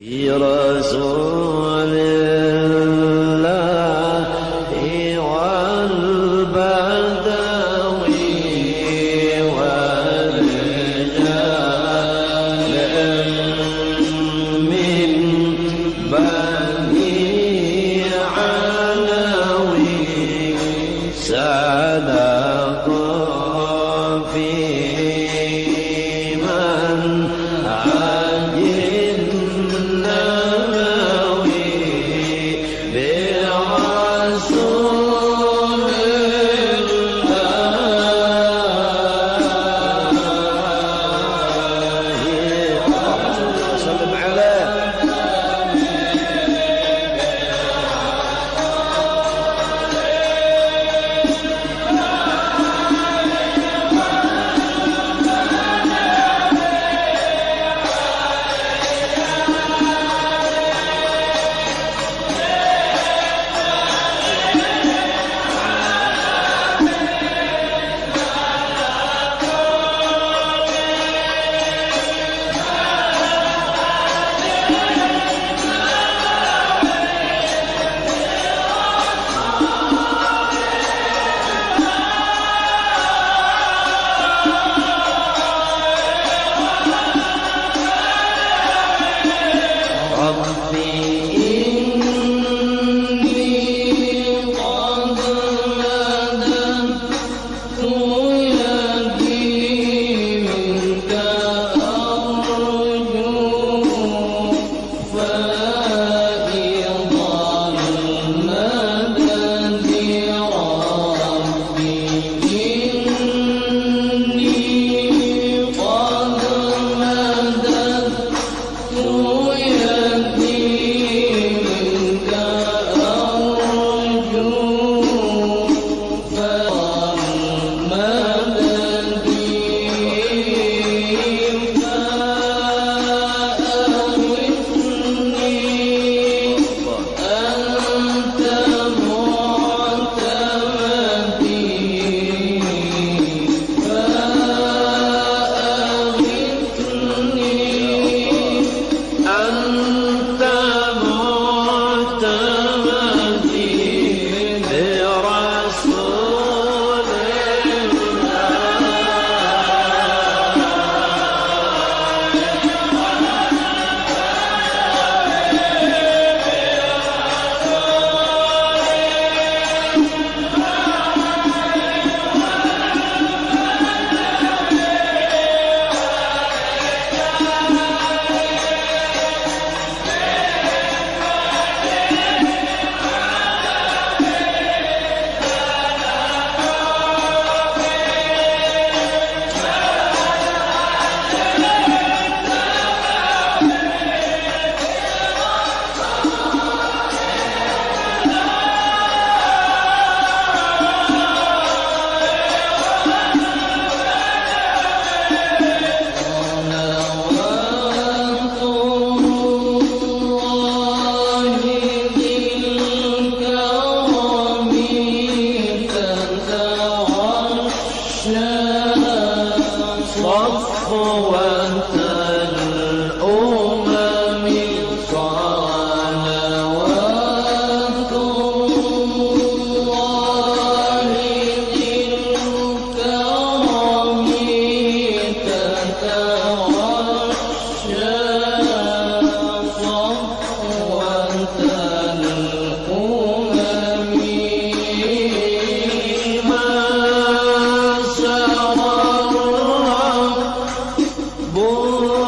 برسول Oh, yeah. Oh!